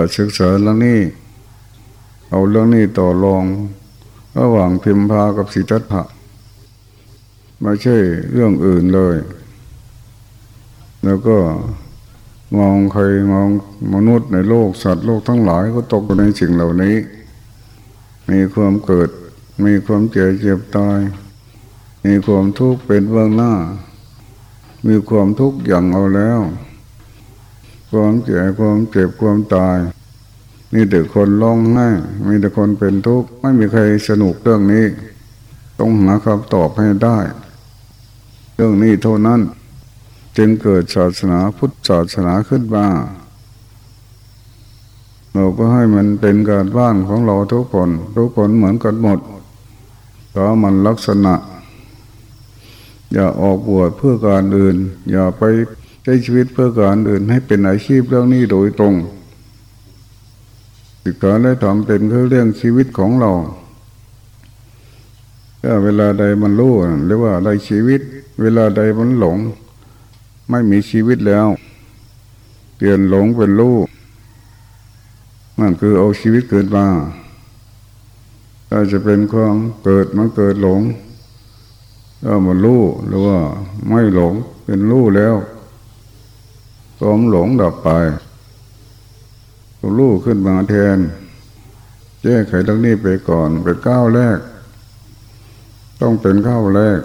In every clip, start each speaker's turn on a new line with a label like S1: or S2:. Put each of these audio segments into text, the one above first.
S1: จะศึกษาเรื่องนี้ เอาเรื่องนี้ต่อรอง ระหว่างพิมพากับสิทธัตถะไม่ใช่เรื่องอื่นเลย แล้วก็มองใครมองมนุษย์ในโลกสัตว์โลกทั้งหลายก็ตกอยู่ในสิ่งเหล่านี้ มีความเกิด มีความเจ็บเจ็บตาย มีความทุกข์เป็นเบื้องหน้า มีความทุกข์อย่างเอาแล้ว ความเจ็บความเจ็บความตายมีแต่คนร้องไห้มีแต่คนเป็นทุกข์ไม่มีใครสนุกเรื่องนี้ ต้องหาคำตอบให้ได้ เรื่องนี้เท่านั้น จึงเกิดศาสนาพุทธศาสนาขึ้นมาเราก็ให้มันเป็นการบ้านของเราทุกคน ทุกคนเหมือนกันหมดเพราะมันลักษณะ อย่าออกบวชเพื่อการอื่น อย่าไป ใช้ชีวิตเพื่อการอื่นให้เป็นอาชีพเรื่องนี้โดยตรงศึกษาและทำเป็นเพื่อเรื่องชีวิตของเราถ้าเวลาใดมันรู้หรือว่าได้ชีวิต เวลาใดมันหลง ไม่มีชีวิตแล้ว เปลี่ยนหลงเป็นรู้นั่นคือเอาชีวิตเกิดมาถ้าจะเป็นความเกิดมันเกิดหลง ก็มันรู้หรือว่าไม่หลงเป็นรู้แล้ว ความหลงดับไปก็รู้ขึ้นมาแทนแก้ไขเรื่องนี้ไปก่อนเป็นก้าวแรก ต้องเป็นก้าวแรก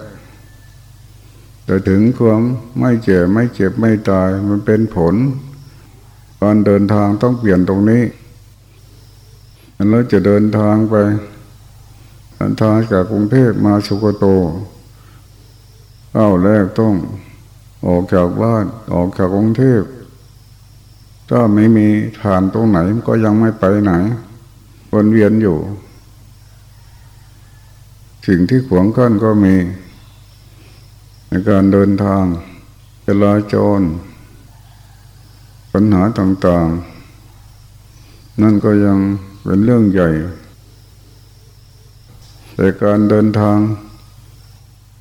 S1: แต่ถึงความไม่เจ็บไม่เจ็บไม่ตายมันเป็นผลการเดินทางต้องเปลี่ยนตรงนี้เราจะเดินทางไปเดินทางจากกรุงเทพมาสุโกโตเอ้าแรกต้อง ออกจากบ้านออกจากกรุงเทพถ้าไม่มีผ่านตรงไหนก็ยังไม่ไปไหนวนเวียนอยู่ สิ่งที่ขวางกั้นก็มี ในการเดินทางจราจรปัญหาต่างๆ นั่นก็ยังเป็นเรื่องใหญ่แต่การเดินทาง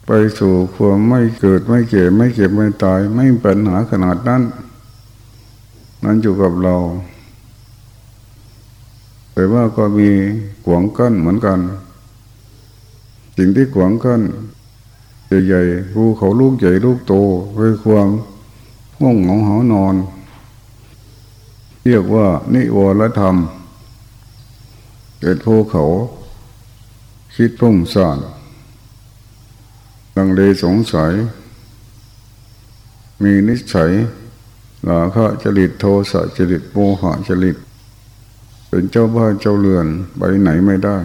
S1: ไปสู่ความไม่เกิดไม่เจ็บไม่เจ็บไม่ตาย ไม่ปัญหาขนาดนั้นนั้นอยู่กับเรา แต่ว่าก็มีขวงกั้นเหมือนกันสิ่งที่ขวงกั้นใหญ่ๆภูเขาลูกใหญ่ลูกโตคือความง่วงเหงาหานอน เรียกว่า นิวรธรรมเกิดภูเขา คิดพุ่งสาน ดังเลสงสัย มีนิสัยหลาคะจริตโทสะจริตโมหะจริต เป็นเจ้าบ้านเจ้าเรือนไปไหนไม่ได้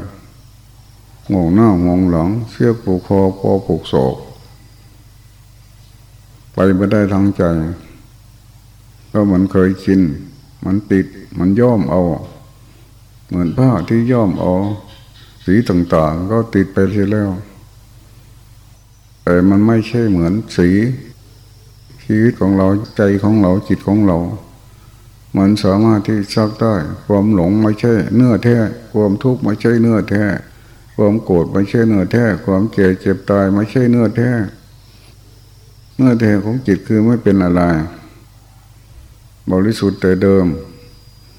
S1: งงหน้างงหลังเสียปูกคอพอผูกศอกไปไม่ได้ทางใจก็มันเคยชินมันติดมันย่อมเอา เหมือนผ้าที่ย่อมเอา สีต่างๆ ก็ติดไปเสียแล้ว แต่มันไม่ใช่เหมือนสี ชีวิตของเราใจของเราจิตของเรา มันสามารถที่ซักได้ ความหลงไม่ใช่ เนื้อแท้ ความทุกข์ไม่ใช่เนื้อแท้ ความโกรธไม่ใช่เนื้อแท้ ความเจ็บเจ็บตายไม่ใช่เนื้อแท้ เนื้อแท้ของจิตคือไม่เป็นอะไร บริสุทธิ์แต่เดิม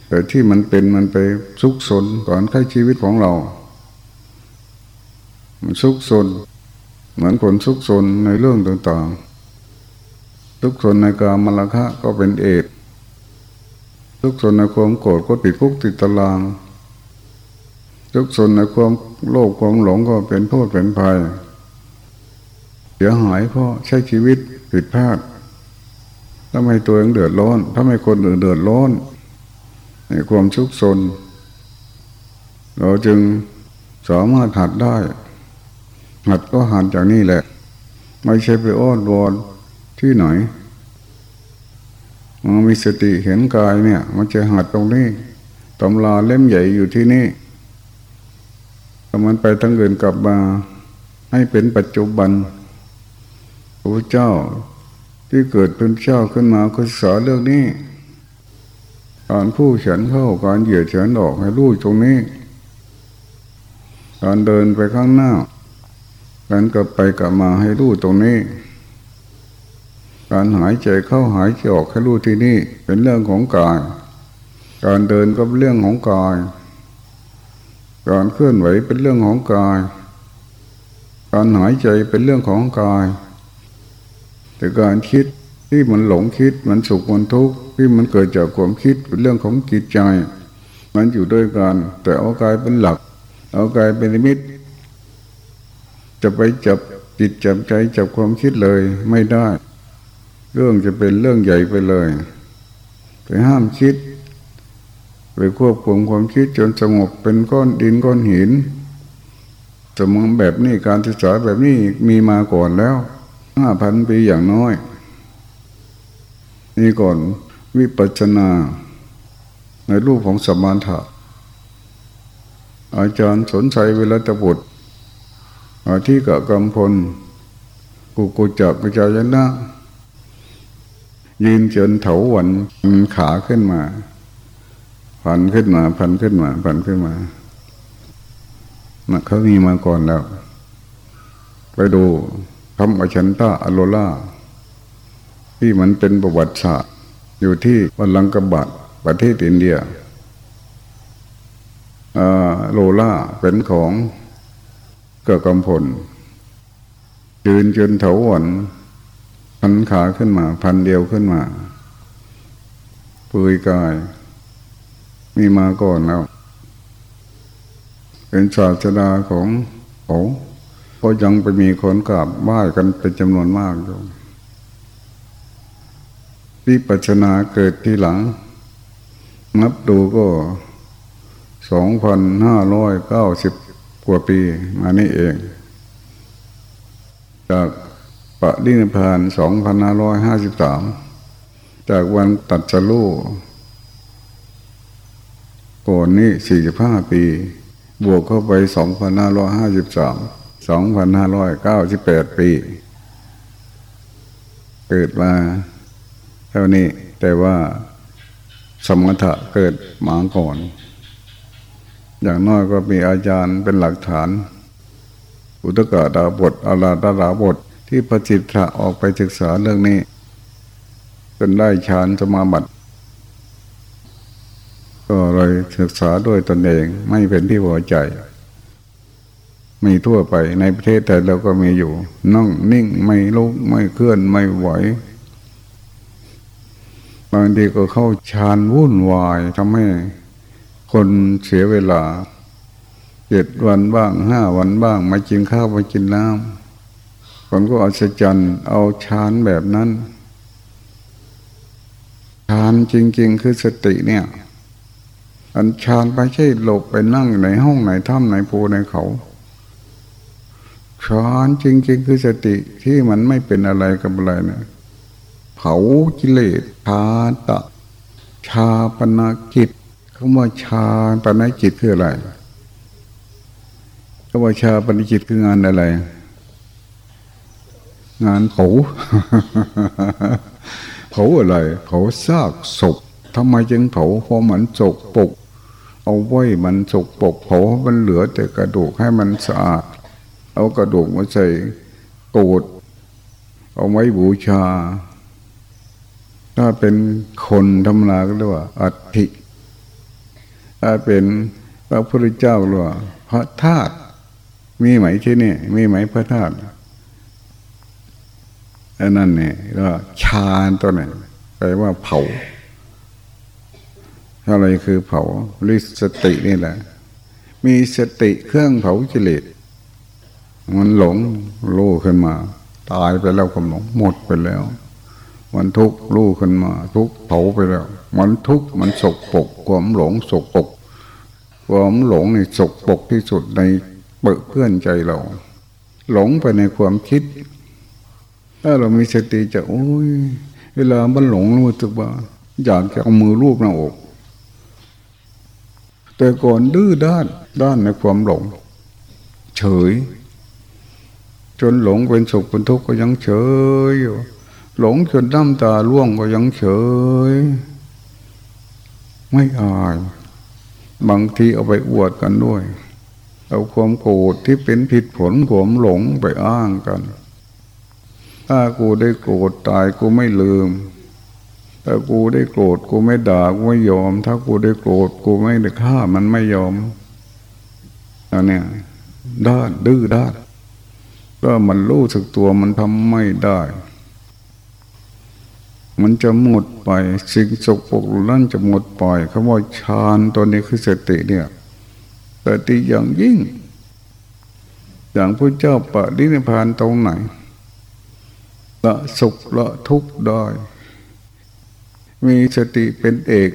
S1: แต่ที่มันเป็นมันไปซุกซนก่อนใช้ชีวิตของเรา มันซุกซน เหมือนคนซุกซนในเรื่องต่างๆซุกซนในการมรคะก็เป็นเอดซุกซนในความโกรธก็ติดคุกติดตาราง ทุกส่วนในความโลภความหลงก็เป็นโทษเป็นภัยเสียหายเพราะใช้ชีวิตผิดพลาดถ้าไม่ตัวเองเดือดร้อนถ้าไม่คนอื่นเดือดร้อนในความทุกข์สนเราจึงสามารถหัดได้ หัดก็หัดจากนี่แหละ ไม่ใช่ไปอ้อนวอนที่ไหนมันมีสติเห็นกายเนี่ย มันจะหัดตรงนี้ตำราเล่มใหญ่อยู่ที่นี่ถ้ามันไปทั้งอื่นกลับมา ให้เป็นปัจจุบันพระเจ้าที่เกิดเป็นเจ้าขึ้นมาก็สอนเรื่องนี้การผู้เฉินเข้าการเหยียดเฉินออกให้รู้ตรงนี้ การเดินไปข้างหน้า การกลับไปกลับมาให้รู้ตรงนี้ การหายใจเข้าหายใจออกให้รู้ที่นี่เป็นเรื่องของกาย การเดินก็เป็นเรื่องของกาย การเคลื่อนไหวเป็นเรื่องของกาย การหายใจเป็นเรื่องของกาย แต่การคิดที่มันหลงคิดมันสุขมันทุกข์ที่มันเกิดจากความคิดเป็นเรื่องของจิตใจ มันอยู่ด้วยกัน แต่เอากายเป็นหลัก เอากายเป็นลิมิต จะไปจับจิตจับใจจับความคิดเลยไม่ได้ เรื่องจะเป็นเรื่องใหญ่ไปเลยไปห้ามคิด ไปควบคุมความคิดจนสงบเป็นก้อนดินก้อนหินสมองแบบนี้การศึกษาแบบนี้มีมาก่อนแล้วห้าพันปีอย่างน้อย นี่ก่อนวิปัจนา ในรูปของสมานถะอาจารย์สนใจเวลาตบุตร อาที่กะกำพลกุกุจักกุจายนะ ยืนจนเถาวันขาขึ้นมาพันขึ้นมาพันขึ้นมาพันขึ้นมาเขามีมาก่อนแล้ว ไปดูคำอชันตาอโลล่าที่มันเป็นประวัติศาสตร์ อยู่ที่วัลังกบัตประเทศอินเดียโลล่าเป็นของ กิดกำพลยืนจนเถาวันพันขาขึ้นมา พันเดียวขึ้นมาปุยกาย มีมาก่อนแล้วเป็นศาสดาของเขาก็ยังไปมีคนกราบไหว้กันเป็นจำนวนมากอยู่วิปัชนาเกิดทีหลัง นับดูก็สองพันห้าร้อยเก้าสิบ กว่าปีมานี่เอง จากปะดินพานสองพันห้าร้อยห้าสิบสามจากวันตัดสลูก่อนนี้สี่สิบห้าปี บวกเข้าไปสองพันห้าร้อยห้าสิบสามสองพันห้าร้อยเก้าสิบแปดปี เกิดมาเท่านี้แต่ว่าสมถะเกิดหมาก่อน อย่างน้อยก็มีอาจารย์เป็นหลักฐาน อุตกาดาบทอาลาดาราบทที่พระจิตระออกไปศึกษาเรื่องนี้จนได้ฌานสมาบัติก็เลยศึกษาด้วยตนเองไม่เป็นที่พอใจ มีทั่วไปในประเทศแต่เราก็มีอยู่นั่งนิ่งไม่ลุกไม่เคลื่อนไม่ไหวบางทีก็เข้าฌานวุ่นวายทำให้ คนเสียเวลาเจ็ดวันบ้างห้าวันบ้างมากินข้าวมากินน้ำคนก็อัศจรรย์เอาฌานแบบนั้นฌานจริง ๆ คือสติเนี่ย อันฌานไม่ใช่หลบไปนั่งในห้องไหนถ้ำไหนภูในเขาฌานจริง ๆ คือสติที่มันไม่เป็นอะไรกับอะไรเนี่ยเผากิเลสชาตะ ชาปนากิจ คำว่าชาปนากิจคืออะไรคำว่าชาปนากิจคืองานอะไร งานเผาเผาอะไร เผาซากศพทำไมจึงเผาเพราะมันจกปก เอาไว้มันจกปกเผามันเหลือแต่กระดูกให้มันสะอาด เอากระดูกมาใส่โกดเอาไว้บูชา ถ้าเป็นคนธรรมดาก็เรียกว่าอัฐิ ถ้าเป็นพระพุทธเจ้าเรียกว่าพระธาตุมีไหมที่นี่มีไหมพระธาตุอันนั้นเนี่ยก็ชาตัวไหนแปลว่าเผาอะไรคือเผาลิสตินี่แหละ มีสติเครื่องเผาจิเลสมันหลงโล่ขึ้นมา ตายไปแล้วความหลงหมดไปแล้ว มันทุกข์รู้ขึ้นมา ทุกข์เผาไปแล้ว มันทุกข์มันสกปกความหลงสกปกความหลงในสกปกที่สุดในเปิดเพื่อนใจเรา หลงไปในความคิด ถ้าเรามีสติจะโอ้ยเวลามันหลงรู้สึกว่า อยากจะเอามือรูปหน้าอก แต่ก่อนดื้อด้านด้านในความหลง เฉย จนหลงเป็นสุขเป็นทุกข์ก็ยังเฉยอยู่หลงจนน้ำตาล่วงก็ยังเฉย ไม่อาย บางทีเอาไปอวดกันด้วย เอาความโกรธที่เป็นผิดผลของหลงไปอ้างกัน ถ้ากูได้โกรธตายกูไม่ลืม ถ้ากูได้โกรธกูไม่ด่ากูไม่ยอม ถ้ากูได้โกรธกูไม่ได้ฆ่ามันไม่ยอมอันเนี้ยด้านดื้อด้านก็มันรู้สึกตัวมันทำไม่ได้ มันจะหมดไป สิ่งสกปรกนั่นจะหมดไปคำว่าฌานตัวนี้คือสติเนี่ยสติอย่างยิ่ง อย่างพระเจ้าปะดินิพานตรงไหนละสุขละทุกข์ได้มีสติเป็นเอก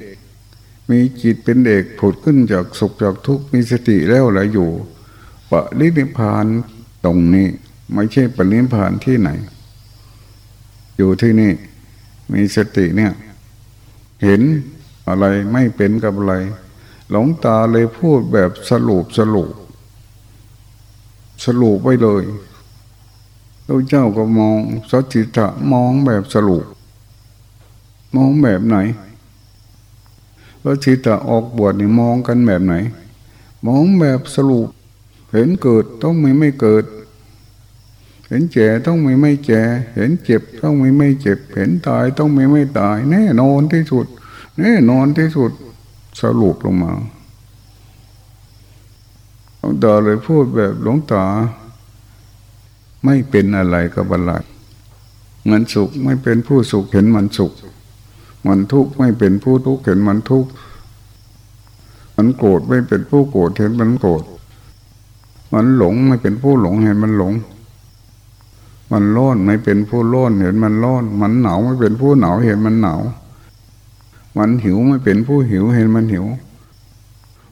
S1: มีจิตเป็นเอกผุดขึ้นจากสุขจากทุกข์มีสติแล้วแหละอยู่ปะลินิพานตรงนี้ ไม่ใช่ปรินิพานที่ไหน อยู่ที่นี่ มีสติเนี่ย เห็นอะไรไม่เป็นกับอะไร หลงตาเลยพูดแบบสรุปสรุป สรุปไว้เลยพระเจ้าก็มองสัจจิตะมองแบบสรุป มองแบบไหนแล้วจิตะออกบวชนี่มองกันแบบไหน มองแบบสรุป เห็นเกิดต้องไม่ไม่เกิด เห็นแก่ต้องไม่ไม่แก่เห็นเจ็บต้องไม่ไม่เจ็บ เห็นตายต้องไม่ไม่ตาย แน่นอนที่สุด แน่นอนที่สุดสรุปลงมาหลวงตาเลยพูดแบบหลวงตาไม่เป็นอะไรกับอะไรมันสุขไม่เป็นผู้สุขเห็นมันสุข มันทุกข์ไม่เป็นผู้ทุกข์เห็นมันทุกข์มันโกรธไม่เป็นผู้โกรธเห็นมันโกรธมันหลงไม่เป็นผู้หลงเห็นมันหลง มันร้อนไม่เป็นผู้ร้อนเห็นมันร้อน มันหนาวไม่เป็นผู้หนาวเห็นมันหนาว มันหิวไม่เป็นผู้หิวเห็นมันหิว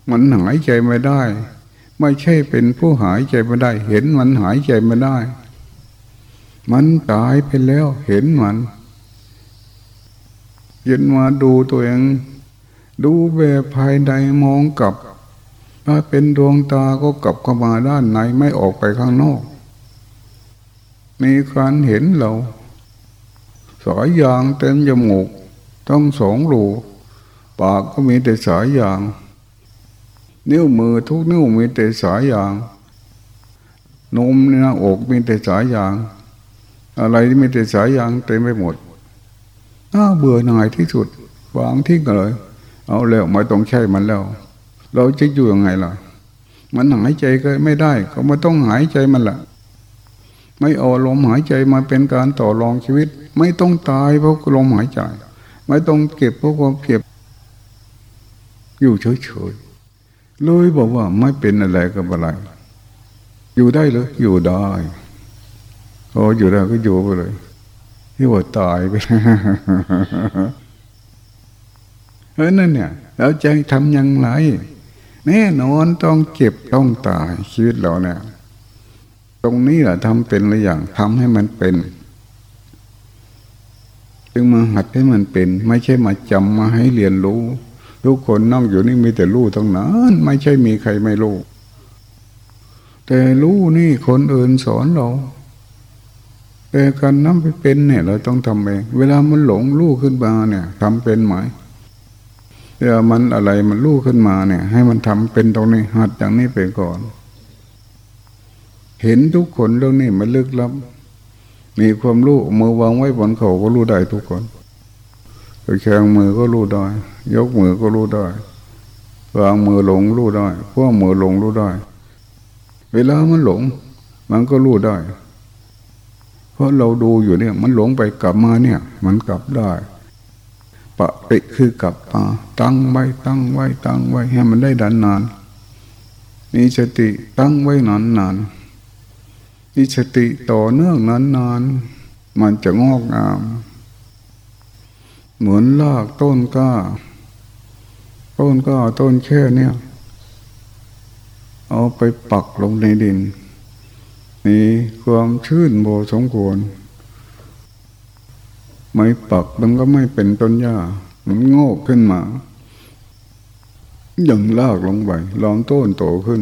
S1: มันหายใจไม่ได้ ไม่ใช่เป็นผู้หายใจไม่ได้ เห็นมันหายใจไม่ได้ มันตายไปแล้วเห็นมันย็นมาดูตัวเอง ดูแบบภายในมองกลับ ถ้าเป็นดวงตาก็กลับเข้ามาด้านในไม่ออกไปข้างนอก มีการเห็นเรา สายยางเต็มจมูกต้องสองรูปากก็มีแต่สายยาง นิ้วมือทุกนิ้วมีแต่สายยางนมหน้าอกมีแต่สายยาง อะไรที่มีแต่สายยางเต็มไปหมดน่าเบื่อหน่ายที่สุดวางทิ้งกันเลย เอาแล้วไม่ต้องใช้มันแล้ว เราจะอยู่ยังไงล่ะ มันหายใจก็ไม่ได้ ก็ไม่ต้องหายใจมันละ ไม่เอาลมหายใจมาเป็นการต่อรองชีวิต ไม่ต้องตายเพราะลมหายใจ ไม่ต้องเก็บเพราะความเก็บ อยู่เฉยๆเลยบอกว่าไม่เป็นอะไรกับอะไร อยู่ได้เลยอยู่ได้โอ้อยู่ได้ก็อยู่ไปเลยที่ว่าตายไปเพราะนั่นเนี่ยเราจะทำยังไงแน่นอนต้องเก็บต้องตายชีวิตเราเนี่ย ตรงนี้แหละทำเป็นหรืออย่างทำให้มันเป็นจึงมาหัดให้มันเป็น ไม่ใช่มาจำมาให้เรียนรู้ ทุกคนนั่งอยู่นี่มีแต่รู้ทั้งนั้นไม่ใช่มีใครไม่รู้แต่รู้นี่คนอื่นสอนเรา แต่การน้ำไปเป็นเนี่ย เราต้องทำเอง เวลามันหลงลู่ขึ้นมาเนี่ยทำเป็นไหมเวลามันอะไรมันลู่ขึ้นมาเนี่ย ให้มันทำเป็นตรงนี้หัดอย่างนี้ไปก่อน เห็นทุกคนเรื่องนี้มันลึกล้ำมีความรู้มือวางไว้บนเขาก็รู้ได้ทุกคนแข่งมือก็รู้ได้ ยกมือก็รู้ได้วางมือหลงรู้ได้พวกมือหลงรู้ได้ เวลามันหลง มันก็รู้ได้ เพราะเราดูอยู่เนี่ย มันหลงไปกลับมาเนี่ย มันกลับได้ปะปิคือกลับมาตั้งไว้ตั้งไว้ตั้งไว้ให้มันได้ดันนานมีสติตั้งไว้นานนาน มีสติต่อเนื่องนานนานมันจะงอกงาม เหมือนลากต้นก้า ต้นก้าต้นแค่เนี่ย เอาไปปักลงในดินมีความชื่นโบสมควร ไม่ปักมันก็ไม่เป็นต้นหญ้า มันโง่ขึ้นมายังลากลงไปลองต้นโตขึ้น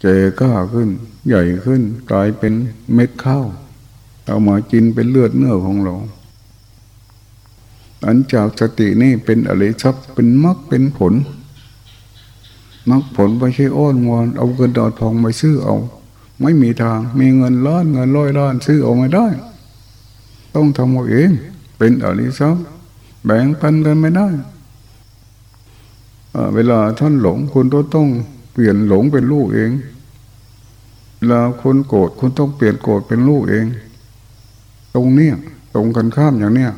S1: เจก้าขึ้น ใหญ่ขึ้นกลายเป็นเม็ดข้าวเอามากินเป็นเลือดเนื้อของเรา อันจากสตินี่เป็นอะไรชับเป็นมรรคเป็นผลมรรคผลไม่ใช่อ้อนวอน เอาเงินดอดทองไปซื้อเอา ไม่มีทางมีเงินล้านเงินร้อยล้านซื้อเอาไม่ได้ ต้องทำเอาเอง เป็นอริสัมแบ่งปันกันไม่ได้เวลาท่านหลงคุณต้องต้องเปลี่ยนหลงเป็นลูกเอง เวลาคนโกรธคุณต้องเปลี่ยนโกรธเป็นลูกเอง ตรงเนี้ยตรงกันข้ามอย่างเนี้ย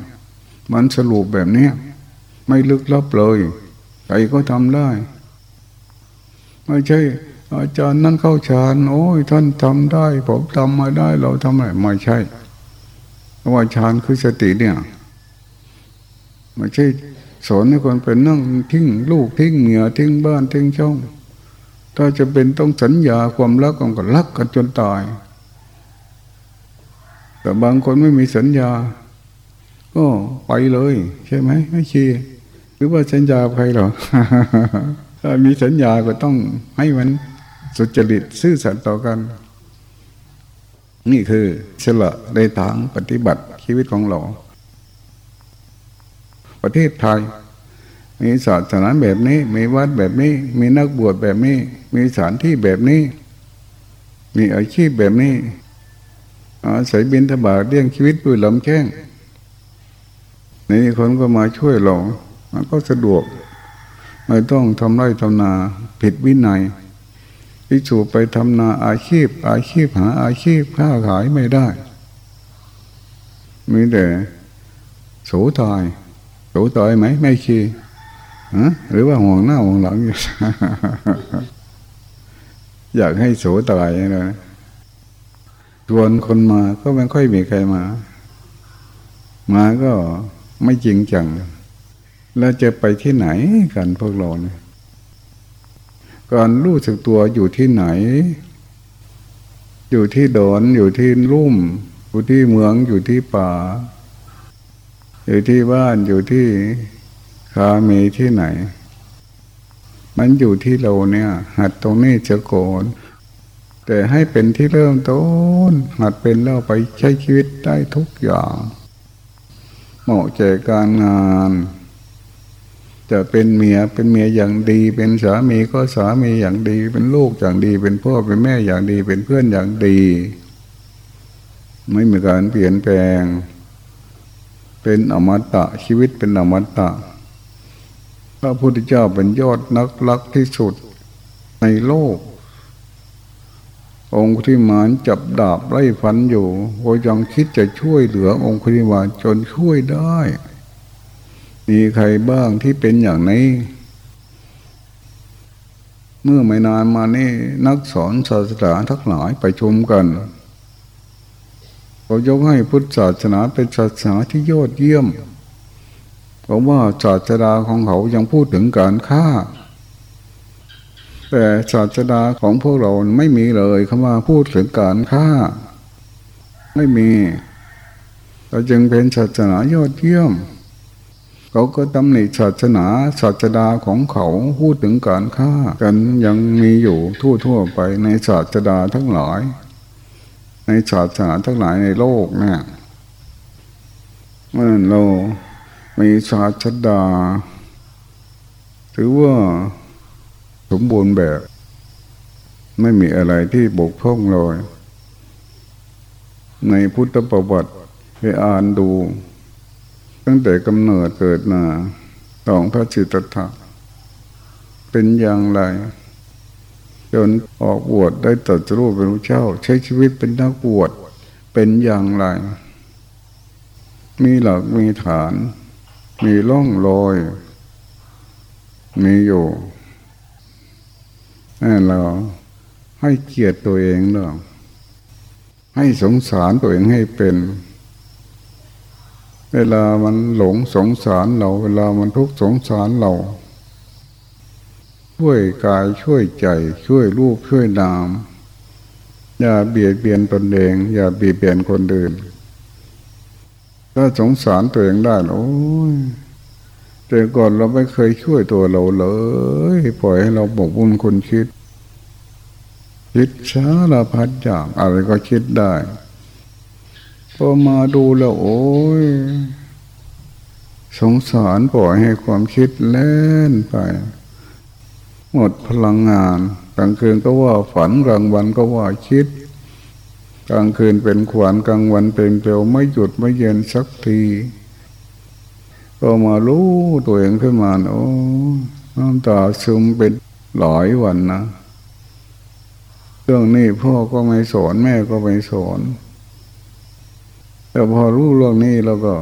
S1: มันสรุปแบบเนี้ยไม่ลึกลับเลยใครก็ทำได้ ไม่ใช่ อาจารย์นั่นเข้าฌานโอ้ยท่านทำได้ ผมทำมาได้ เราทำอะไมไม่ใช่เพราะว่าฌานคือสติเนี่ยไม่ใช่สอนให้คนเป็นนั่งทิ้งลูกทิ้งเมียทิ้งบ้านทิ้งช่อง ถ้าจะเป็นต้องสัญญาความรักกันก็รักกันจนตาย แต่บางคนไม่มีสัญญา ก็ไปเลย ใช่ไหมไม่ชีหรือว่าสัญญาใครหรอถ้ามีสัญญาก็ต้องให้มันสุจริตซื่อสัตย์ต่อกัน นี่คือเฉละในทางปฏิบัติชีวิตของเรา ประเทศไทย มีศาสนาแบบนี้ มีวัดแบบนี้ มีนักบวชแบบนี้ มีสถานที่แบบนี้ มีอาชีพแบบนี้อาศัยบินทบาทเลี้ยงชีวิตด้วยลำแข้งนี่คนก็มาช่วยเรา มันก็สะดวก ไม่ต้องทำไร่ทำนาผิดวินัยพิสูไปทำนาอาชีพ อาชีพหาอาชีพค้าขายไม่ได้ มีแต่โสตายโสตายไหมไม่ชีฮะ หรือว่าห่วงหน้าห่วงหลังอยู่อยากให้โสตายนะชวนคนมาก็ไม่ค่อยมีใครมา มาก็ไม่จริงจัง แล้วจะไปที่ไหนกันพวกเราเนี่ยการรู้สึกตัวอยู่ที่ไหน อยู่ที่ดอนอยู่ที่รุ่ม อยู่ที่เมืองอยู่ที่ป่า อยู่ที่บ้านอยู่ที่ คาเมที่ไหน มันอยู่ที่เราเนี่ย หัดตรงนี้จะโกนแต่ให้เป็นที่เริ่มต้น หัดเป็นแล้วไปใช้ชีวิตได้ทุกอย่าง เหมาะแก่การงาน จะเป็นเมียเป็นเมียอย่างดี เป็นสามีก็สามีอย่างดี เป็นลูกอย่างดี เป็นพ่อเป็นแม่อย่างดี เป็นเพื่อนอย่างดี ไม่มีการเปลี่ยนแปลง เป็นอมตะชีวิตเป็นอมตะ พระพุทธเจ้าเป็นยอดนักลักที่สุดในโลก องค์ที่มานจับดาบไล่ฟันอยู่ก็ยังคิดจะช่วยเหลือองค์ที่มานจนช่วยได้ มีใครบ้างที่เป็นอย่างนี้ เมื่อไม่นานมานี่นักสอนศาสนาทั้งหลายไปชมกันเขายกให้พุทธศาสนาเป็นศาสนาที่ยอดเยี่ยม เพราะว่าศาสนาของเขายังพูดถึงการฆ่า แต่ศาสนาของพวกเราไม่มีเลยคำว่าพูดถึงการฆ่า ไม่มีเราจึงเป็นศาสนายอดเยี่ยม เขาก็ตำหนิศาสนาศาสดาของเขาพูดถึงการฆ่า กันยังมีอยู่ทั่วทั่วไปในศาสดาทั้งหลาย ในศาสนาทั้งหลายในโลกเนี่ยเมื่อเรา มีศาสดา ถือว่าสมบูรณ์แบบ ไม่มีอะไรที่บกพร่องเลย ในพุทธประวัติไปอ่านดู ตั้งแต่กำเนิดเกิดมาของพระจิตตถะเป็นอย่างไร จนออกบวชได้ตัดรูปเป็นพระเจ้า ใช้ชีวิตเป็นนักบวชเป็นอย่างไร มีหลักมีฐาน มีร่องรอย มีอยู่นั่นเราให้เกียรติตัวเองเนาะให้สงสารตัวเองให้เป็น เวลามันหลงสงสารเรา เวลามันทุกข์สงสารเรา ช่วยกายช่วยใจ ช่วยรูปช่วยนาม อย่าเบียดเบียนตนเอง อย่าเบียดเบียนคนอื่น ถ้าสงสารตัวเองได้โอ้ยแต่ก่อนเราไม่เคยช่วยตัวเราเลยปล่อยให้เราบกบุญคนคิด คิดช้าละพัดอย่างอะไรก็คิดได้พอมาดูแล้วโอ้ยสงสารปล่อยให้ความคิดเล่นไป หมดพลังงานกลางคืนก็ว่าฝันกลางวันก็ว่าคิด กลางคืนเป็นขวานกลางวันเป็นเปลวไม่หยุดไม่เย็นสักทีก็มารู้ตัวเองขึ้นมาโอ้น้ำตาซึมเป็นหลายวันนะเรื่องนี้พ่อก็ไม่สอนแม่ก็ไม่สอนแต่พอรู้เรื่องนี้เราก็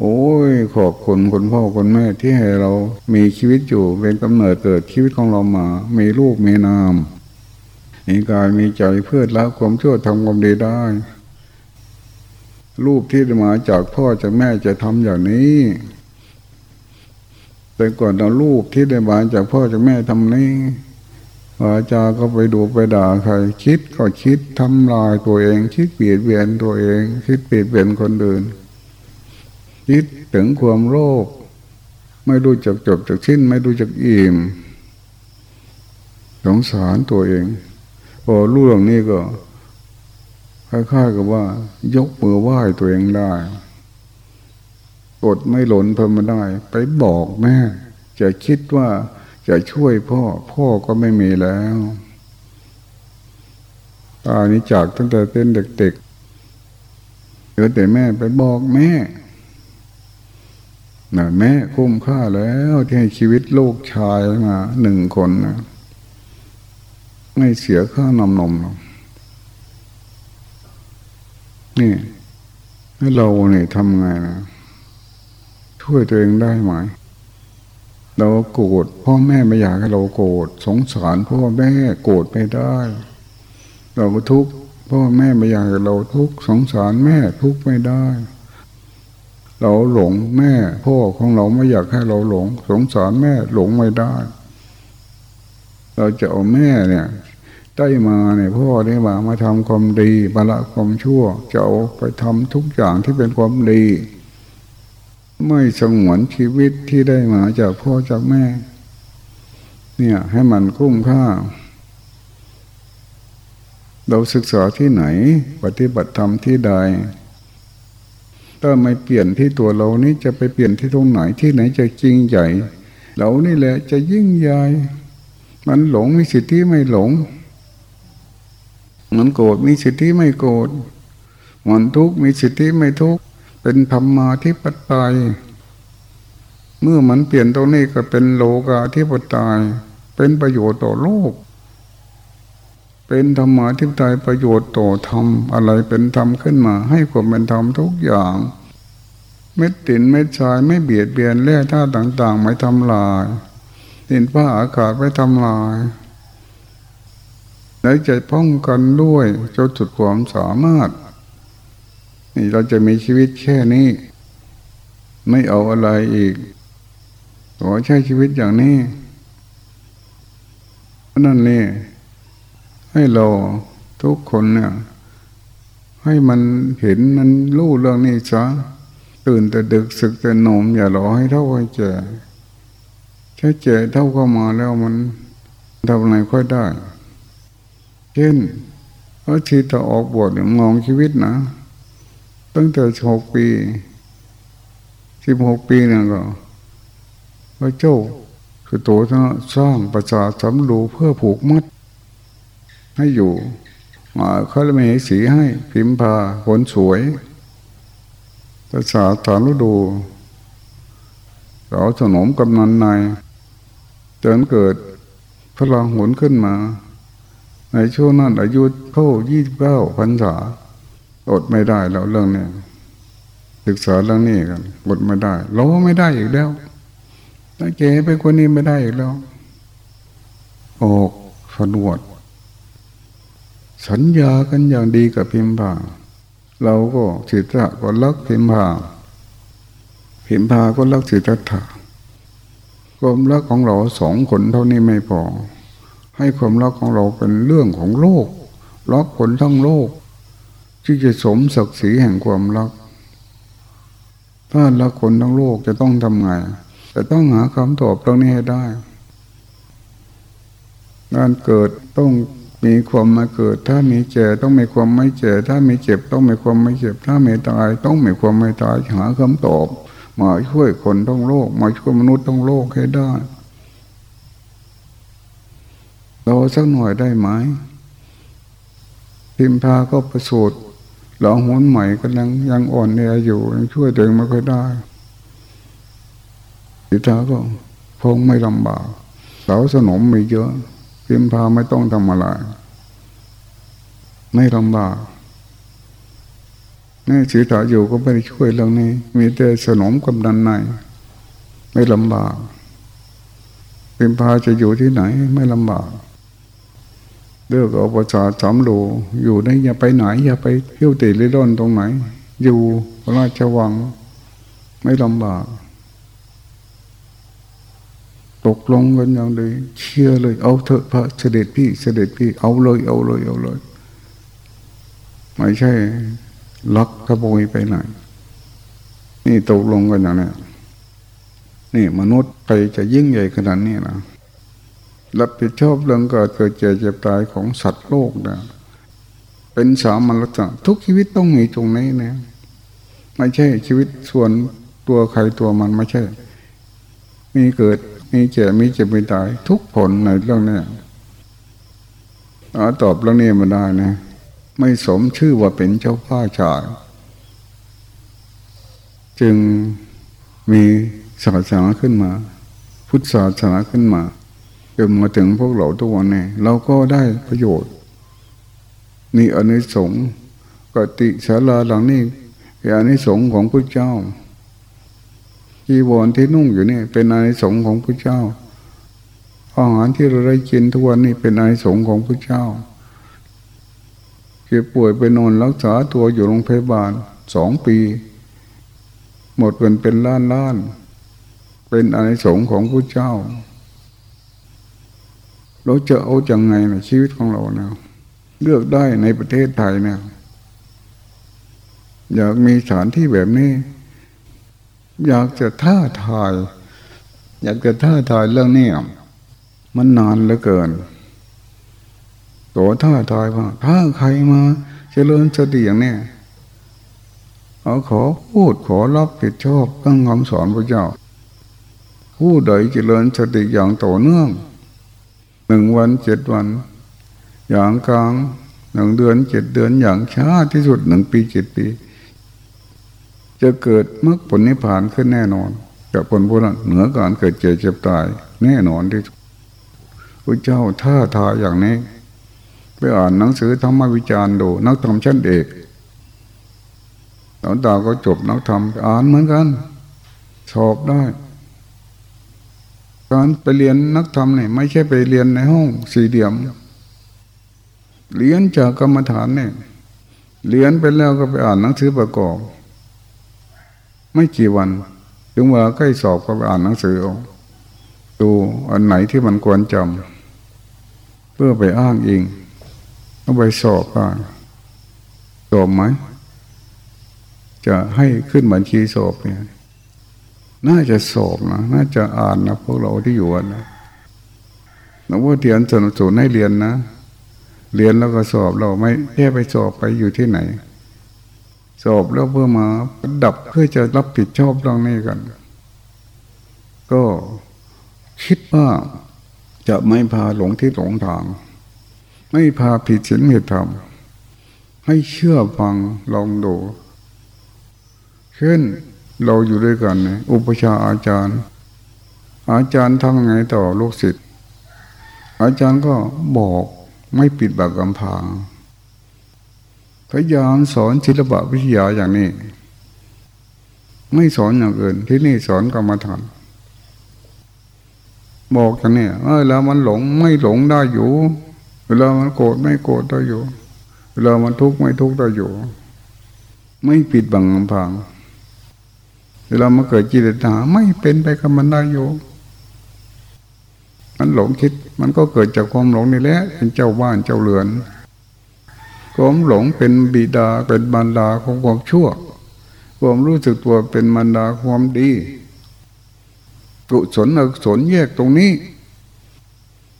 S1: โอ้ยขอบคุณคุณพ่อคุณแม่ที่ให้เรามีชีวิตอยู่เป็นกำเนิดเกิดชีวิตของเรามา มีลูกมีนาม มีกายมีใจเพื่อละความชั่วทำความดีได้ รูปที่มาจากพ่อจากแม่จะทำอย่างนี้ แต่ก่อนเรารูปที่ได้มาจากพ่อจากแม่ทำนี้วาจาก็ไปดูไปด่าใคร คิดก็คิดทำลายตัวเอง คิดเปลี่ยนเบียนตัวเอง คิดเปลี่ยนเบียนคนอื่น คิดถึงความโลภไม่รู้จักจบจากชิ้นไม่รู้จักอิ่มสงสารตัวเอง พอรู้เรื่องนี้ก็คล้ายๆกับว่า ยกมือไหว้ตัวเองได้กดไม่หล่นเพิ่มมาได้ ไปบอกแม่จะคิดว่าจะช่วยพ่อ พ่อก็ไม่มีแล้วตานี้จากตั้งแต่เต้นเด็กๆเหลือแต่แม่ไปบอกแม่นะแม่คุ้มค่าแล้วที่ให้ชีวิตลูกชายมาหนึ่งคนนะ ไม่เสียค่านมนมนี่ ให้เราเนี่ยทำไงนะช่วยตัวเองได้ไหมเราโกรธพ่อแม่ไม่อยากให้เราโกรธสงสารพ่อแม่โกรธไม่ได้ เราก็ทุกข์พ่อแม่ไม่อยากให้เราทุกข์สงสารแม่ทุกข์ไม่ได้ เราหลงแม่พ่อของเราไม่อยากให้เราหลง สงสารแม่หลงไม่ได้ เราจะเอาแม่เนี่ย ได้มาเนี่ยพ่อได้มามาทำความดีบาละความชั่วจะเอาไปทำทุกอย่างที่เป็นความดี ไม่สงวนชีวิตที่ได้มาจากพ่อจากแม่ เนี่ยให้มันคุ้มค่า เราศึกษาที่ไหน ปฏิบัติธรรมที่ใดถ้าไม่เปลี่ยนที่ตัวเรานี้จะไปเปลี่ยนที่ตรงไหนที่ไหนจะจริงใหญ่เรานี่แหละจะยิ่งใหญ่มันหลงมีสิทธิไม่หลง มันโกรธมีสิทธิไม่โกรธมันทุกข์มีสิทธิไม่ทุกข์เป็นธรรมมาธิปไตยเมื่อมันเปลี่ยนตรงนี้ก็เป็นโลกาธิปไตยเป็นประโยชน์ต่อโลก เป็นธรรมาธิปไตยประโยชน์ต่อธรรมอะไรเป็นธรรมขึ้นมา ให้ความเป็นธรรมทุกอย่าง เม็ดตินเม็ดชายไม่เบียดเบียนแร่ธาตุต่าง ๆ ไม่ทำลายดินผ้าอากาศไม่ทำลาย และจะป้องกันด้วยจนสุดความสามารถ นี่เราจะมีชีวิตแค่นี้ ไม่เอาอะไรอีกขอใช้ชีวิตอย่างนี้นั่นนี่ให้เราทุกคนเนี่ย ให้มันเห็นมันรู้เรื่องนี้ซะตื่นแต่ดึกสึกแต่นมอย่ารอให้เท่าให้เจถ้าเจเท่าเข้ามาแล้วมันทำอะไรค่อยได้ เช่นพระชีตออกบวชมองชีวิตนะ ตั้งแต่หกปีสิบหกปีนี่ยก็พระเจ้าคือโตนะสร้างประชาสำรูเพื่อผูกมัด ให้อยู่มาเขาเลยมีสีให้พิมพาผลสวยประชาฐานฤดูเราสนมกำนันในจนเกิดพลังหุนขึ้นมา ในช่วงนั้นอายุเข้ายี่สิบเก้าพรรษาอดไม่ได้แล้วเรื่องนี้ศึกษาเรื่องนี้กันอดไม่ได้เราไม่ได้อีกแล้วถ้าเก๋ไปคนนี้ไม่ได้อีกแล้ว ออกสนวด สัญญากันอย่างดีกับพิมพาเราก็สิทธะก็รักพิมพาพิมพาก็รักสิทธัตถะความรักของเราสองคนเท่านี้ไม่พอ ให้ความรักของเราเป็นเรื่องของโลกรักคนทั้งโลก ที่จะสมศักดิ์ศรีแห่งความรัก ถ้ารักคนทั้งโลกจะต้องทำไงจะต้องหาคำตอบตรงนี้ให้ได้การเกิดต้องมีความมาเกิด ถ้ามีเจ็ต้องมีความไม่เจ็ถ้ามีเจ็บต้องมีความไม่เจ็บ ถ้ามีตายต้องมีความไม่ตายหาคำตอบ มาช่วยคนทั้งโลก มาช่วยมนุษย์ทั้งโลกให้ได้ เราสักหน่อยได้ไหมพิมพาก็ประสูติหลงหุนใหม่ก็ยังยังอ่อนแออยู่ยังช่วยตัวเองไม่ค่อยได้สิทาก็คงไม่ลำบากสาวสนมมีเยอะ พิมพาไม่ต้องทำอะไรไม่ลำบากนี่สีถาอยู่ก็ไม่ได้ช่วยเรื่องนี้ มีแต่สนมกำนันในไม่ลำบากเป็นพาจะอยู่ที่ไหน ไม่ลำบาก เลือกเอาประชาสามโลอยู่ได้อย่าไปไหน อย่าไปเที่ยวตีริร่อนตรงไหน อยู่ราชวัง ไม่ลำบาก ตกลงกันอย่างดีเชื่อเลย เอาเถอะพระเสด็จพี่เสด็จพี่เอาเลยเอาเลยเอาเลย ไม่ใช่ลักขโมยไปไหน นี่ตกลงกันอย่างนี้นี่มนุษย์ไปจะยิ่งใหญ่ขนาดนี้นะ รับผิดชอบเรื่องเกิดเกิดเจ็บเจ็บตายของสัตว์โลกนะเป็นสามัญลักษณะทุกชีวิตต้องมีตรงนี้นะไม่ใช่ชีวิตส่วนตัวใครตัวมันไม่ใช่ มีเกิดมีเจ็บมีเจ็บมีตาย ทุกผลในเรื่องนี้ตอบเรื่องนี้มาได้นะ ไม่สมชื่อว่าเป็นเจ้าพ้าชาย จึงมีศาสนาขึ้นมา พุทธศาสนาขึ้นมา จนมาถึงพวกเราทุกวันนี้เราก็ได้ประโยชน์ มีอนิสงส์กติสาราหลังนี้เป็นอนิสงส์ของพระเจ้าจีวรที่นุ่งอยู่นี่เป็นอนิสงส์ของพระเจ้าอาหารที่เราได้กินทุกวันนี้เป็นอนิสงส์ของพระเจ้าเจ็บป่วยไปนอนรักษาตัวอยู่โรงพยาบาลสองปี หมดเงินเป็นล้านล้าน เป็นอานิสงส์ของพระเจ้า เราจะเอาจังไงในชีวิตของเราเนี่ยเลือกได้ในประเทศไทยเนี่ยอยากมีสถานที่แบบนี้ อยากจะท้าทาย อยากจะท้าทายเรื่องนี้มันนานเหลือเกินตัวท้าทายว่าถ้าใครมาเจริญสติอย่างนี้เอาขอพูดขอรับผิดชอบตั้งคำสอนพระเจ้า ผู้ใดเจริญสติอย่างต่อเนื่อง หนึ่งวันเจ็ดวัน อย่างกลางหนึ่งเดือนเจ็ดเดือนอย่างช้าที่สุดหนึ่งปีเจ็ดปี จะเกิดมรรคผลนิพพานขึ้นแน่นอนจะผลพลังเหนือการเกิดเจ็บเจ็บตาย แน่นอนที่พระเจ้าท่าทายอย่างนี้ ไปอ่านหนังสือธรรมวิจารณ์ดูนักธรรมชั้นเอกหลวงตาก็จบนักธรรมอ่านเหมือนกัน สอบได้ การไปเรียนนักธรรมเนี่ยไม่ใช่ไปเรียนในห้องสี่เหลี่ยม เรียนจากกรรมฐานเนี่ยเรียนไปแล้วก็ไปอ่านหนังสือประกอบ ไม่กี่วันถึงเว่าใกล้สอบก็ไปอ่านหนังสือเอาดูอันไหนที่มันควรจำเพื่อไปอ้างเองต้องไปสอบก่อนสอบไหมจะให้ขึ้นบัญชีสอบเนี่ย น่าจะสอบนะน่าจะอ่านนะพวกเราที่อยู่นะหลวงพ่อเทียนสนับสนุนให้เรียนนะเรียนแล้วก็สอบเราไม่แค่ไปสอบไปอยู่ที่ไหน สอบแล้วเพื่อมาดับเพื่อจะรับผิดชอบเรื่องนี้กัน ก็คิดว่าจะไม่พาหลงที่หลงทาง ไม่พาผิดศีลผิดธรรมให้เชื่อฟังลองดูเช่น เราอยู่ด้วยกันนอุปชาอาจารย์ อาจารย์ทำไงต่อลูกศิษย์อาจารย์ก็บอกไม่ปิดบังกำพางพยายามสอนศิลปะวิทยาอย่างนี้ ไม่สอนอย่างอื่น ที่นี่สอนกรรมฐานบอกกันเนี่ยเออแล้วมันหลงไม่หลงได้อยู่เวลามันโกรธไม่โกรธได้อยู่เวลามันทุกข์ไม่ทุกข์ได้อยู่ ไม่ปิดบังลำพัง เวลามันเกิดจิตตาไม่เป็นไปกับมันได้อยู่มันหลงคิดมันก็เกิดจากความหลงนี่แหละเป็นเจ้าบ้านเจ้าเรือนความหลงเป็นบิดาเป็นบรรดาของความชั่วความรู้สึกตัวเป็นบรรดาความดีกุศลอกุศลแยกตรงนี้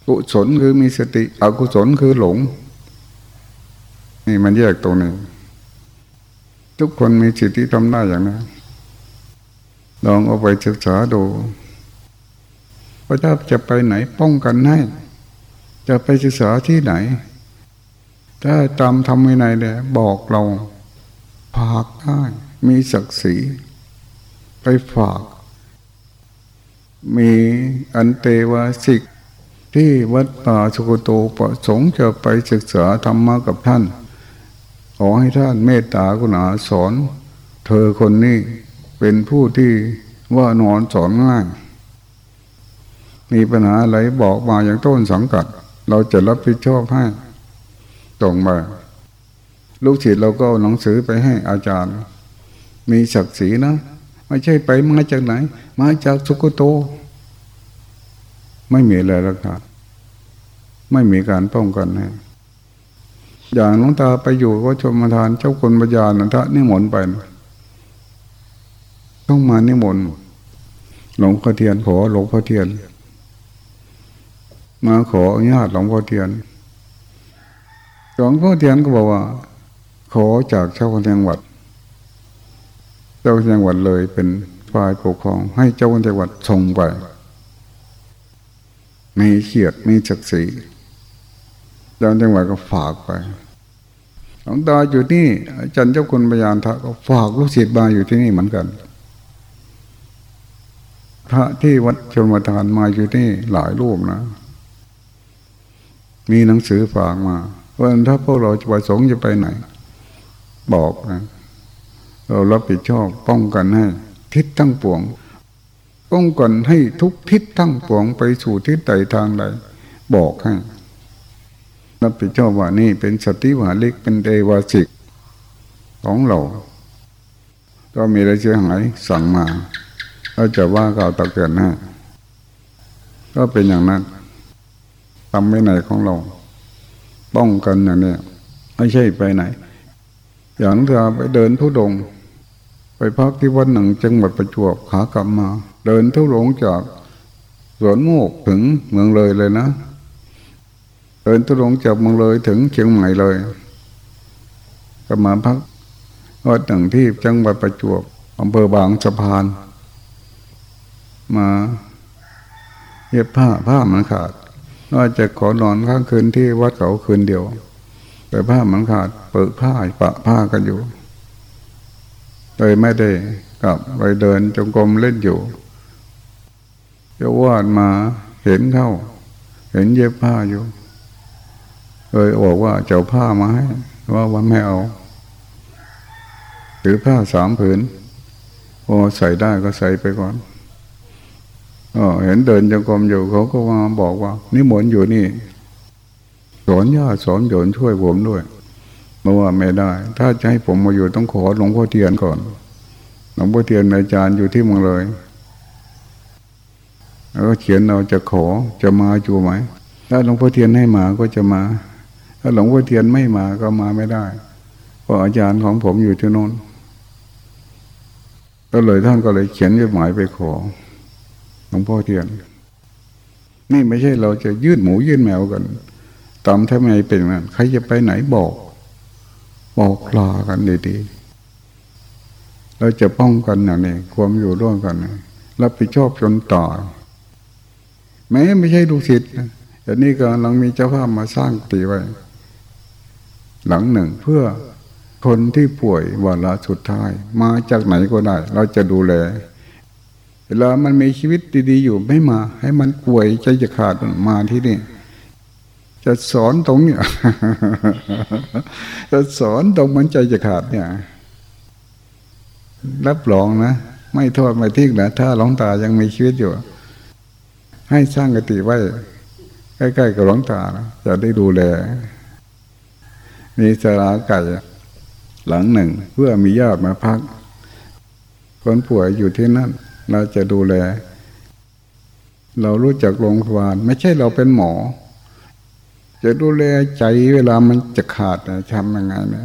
S1: กุศลคือมีสติ อกุศลคือหลง นี่มันแยกตรงนี้ ทุกคนมีสิทธิทำได้อย่างนั้น ลองเอาไปศึกษาดูพระเจ้าจะไปไหนป้องกันให้ จะไปศึกษาที่ไหน ถ้าตามทำไม่ไหนเนี่ยบอกเราฝากได้มีศักดิ์ศรีไปฝาก มีอันเตวาสิกที่วัดป่าสุโกโตประสงค์จะไปศึกษาธรรมะกับท่าน ขอให้ท่านเมตตากรุณาสอน เธอคนนี้ เป็นผู้ที่ว่านอนสอนง่าย มีปัญหาอะไรบอกมาอย่างต้นสังกัด เราจะรับผิดชอบให้ตรงมาลูกศิษย์เราก็เอาหนังสือไปให้อาจารย์ มีศักดิ์ศรีนะ ไม่ใช่ไปมาจากไหน มาจากสุโกโต ไม่มีอะไรแล้วครับไม่มีการป้องกันใหอย่างหลวงตาไปอยู่ก็ชมทานเจ้าคนปัญญาณทะนิมนไปนะ ต้องมานิมนต์หลวงพ่อเทียนขอหลวงพ่อเทียน มาขออนุญาตหลวงพ่อเทียนหลวงพ่อเทียนก็บอกว่า ขอจากเจ้าคนจังหวัด เจ้าจังหวัดเลยเป็นฝ่ายปกครอง ให้เจ้าคนจังหวัดส่งไปมีเขียดมีศักดิ์ศรีเจ้าจังหวัดก็ฝากไปหลวงตาอยู่นี่อาจารย์เจ้าคุณพยานทะก็ฝากลูกศิษย์มาอยู่ที่นี่เหมือนกัน พระที่วัดชนมทานมาอยู่ที่หลายรูปนะ มีหนังสือฝากมาว่าถ้าพวกเราจะประสงค์จะไปไหน บอกนะเรารับผิดชอบป้องกันให้ ทิศทั้งปวง ป้องกันให้ทุกทิศทั้งปวงไปสู่ทิศใดทางใดบอกให้รับผิดชอบว่านี่เป็นสติวาลิกเป็นเดวาสิกของเรา ก็มีอะไรเสียหายสั่งมา เราจะว่าเก่าตักเตือนให้ก็เป็นอย่างนั้นทำไม่ไหนของเรา ป้องกันอย่างนี้ไม่ใช่ไปไหน อย่างเราไปเดินทุดง ไปพักที่วัดหนึ่งจังหวัดประจวบขากลับมา เดินทุดงจากสวนโมกถึงเมืองเลยเลยนะ เดินทุดงจากเมืองเลยถึงเชียงใหม่เลยก็มาพักวัดหนึ่งที่จังหวัดประจวบอำเภอบางสะพาน มาเย็บผ้าผ้ามันขาดว่าจะขอนอนข้างคืนที่วัดเขาคืนเดียว แต่ผ้ามันขาด เปิดผ้าปะผ้ากันอยู่เลยไม่ได้กลับไปเดินจงกรมเล่นอยู่เจ้าวาดมาเห็นเข้า เห็นเย็บผ้าอยู่เลยบอกว่าเจ้าผ้ามาให้ว่าวันไม่เอาถือผ้าสามผืนพอใส่ได้ก็ใส่ไปก่อน เห็นเดินจงกรมอยู่เขาก็มาบอกว่านิมนอยู่นี่ สอนญาสอนโยนช่วยผมด้วยเมื่อว่าไม่ได้ ถ้าจะให้ผมมาอยู่ต้องขอหลวงพ่อเทียนก่อน หลวงพ่อเทียนอาจารย์อยู่ที่เมืองเลยแล้วก็เขียนเราจะขอจะมาอยู่ไหมถ้าหลวงพ่อเทียนให้มาก็จะมา ถ้าหลวงพ่อเทียนไม่มาก็มาไม่ได้ เพราะอาจารย์ของผมอยู่ที่โน้นก็เลยท่านก็เลยเขียนจดหมายไปขอ งพ่อเทียน นี่ไม่ใช่เราจะยืดหมูยืดแมวกันตามทำไมเป็นนั้นใครจะไปไหนบอก บอกลากันดีๆเราจะป้องกันอย่างนี้ความอยู่ร่วมกันรับผิดชอบจนตายแม้ไม่ใช่ลูกศิษย์แต่นี่ก็ลังมีเจ้าภาพมาสร้างตีไว้ หลังหนึ่งเพื่อคนที่ป่วยวาระสุดท้าย มาจากไหนก็ได้ เราจะดูแล เวลามันมีชีวิตดีๆอยู่ไม่มา ให้มันป่วยใจจะขาดมาที่นี่ จะสอนตรงเนี่ยจะสอนตรงมันใจจะขาดเนี่ย รับรองนะ ไม่โทษไม่ทิ้งนะถ้าหลวงตายังมีชีวิตอยู่ ให้สร้างกติไว้ ใกล้ๆกับหลวงตาจะได้ดูแลมีสาราไก่หลังหนึ่ง เพื่อมีญาติมาพัก คนป่วยอยู่ที่นั่น เราจะดูแล เรารู้จักโรงพยาบาลไม่ใช่เราเป็นหมอ จะดูแลใจเวลามันจะขาดนะทำยังไงนะ